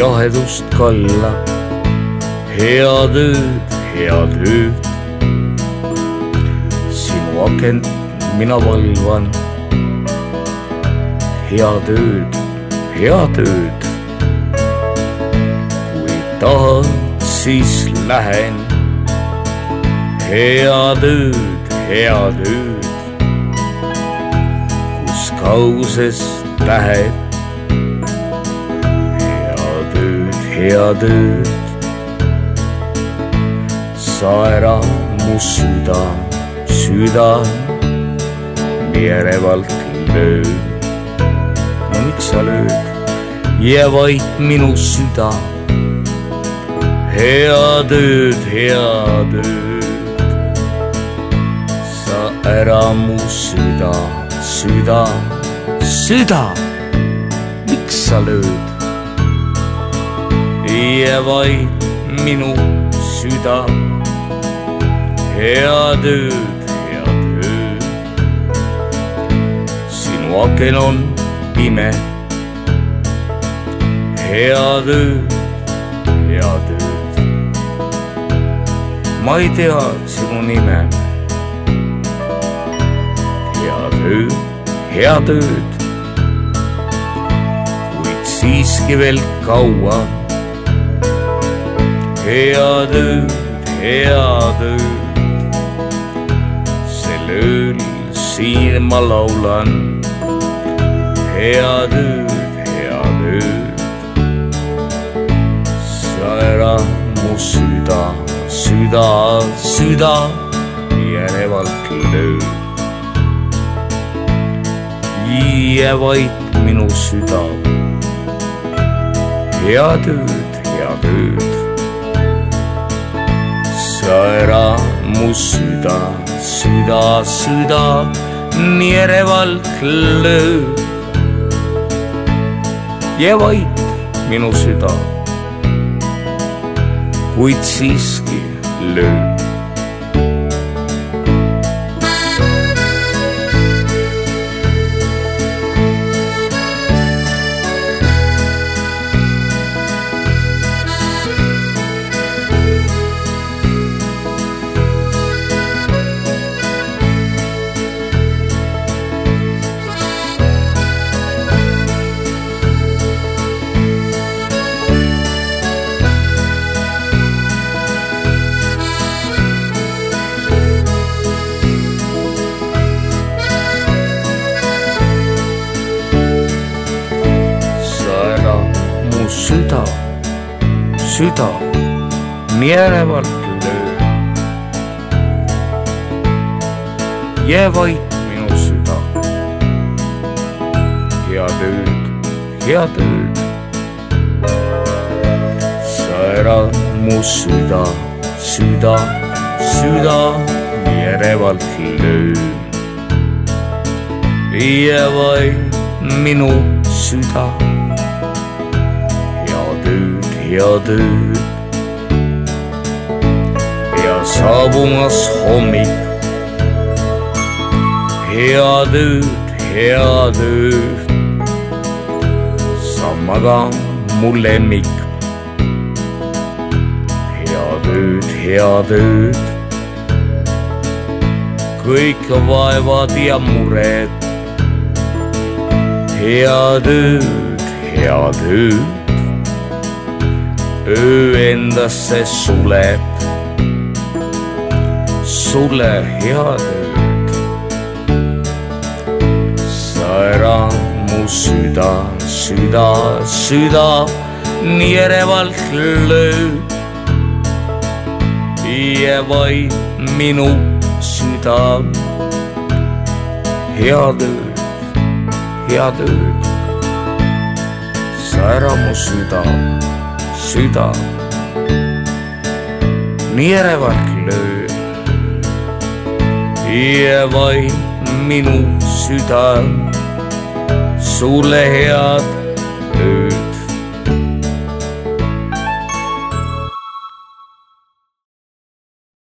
jahedust kalla. head ööd, head ööd. sinu akent mina valvan. head ööd, head ööd. kui tahad, siis lähen. head ööd, head ööd kaugusest tähed. Head ööd. sa ära mu süda, süda nii ärevalt löö. no miks sa lööd, jää vait minu süda. head ööd, head ööd. sa ära mu süda süda, süda, miks sa lööd? Jää vaid minu süda. head ööd, head ööd. sinu aken on pime. head ööd, head ööd. ma ei tea sinu nime. head ööd head ööd. kuid siiski veel kaua. Head ööd, head ööd. sel ööl siin ma laulan. head ööd, head ööd. sa ära mu süda, süda, süda järevalt lööd jää vaid minu süda. head ööd, head ööd. Mu süda, süda, süda nii ärevalt löö. jää vaid minu süda. kuid siiski löö süda, süda nii ärevalt lööb. jää vait minu süda. head ööd, head ööd. sa ära mu süda, süda, süda nii ärevalt lööb. jää vaid minu süda head ööd. ja saabumas hommik. head ööd, head ööd. sa maga mu lemmik. head ööd, head ööd. kõik vaevad ja mured. head ööd, head ööd öö endasse suleb. sulle head ööd. sa ära mu süda, süda, süda nii ärevalt lööb. jää vaid minu süda. head ööd, head ööd. sa ära mu süda süda nii ärevalt lööb. ja vaid minu süda sulle head ööd.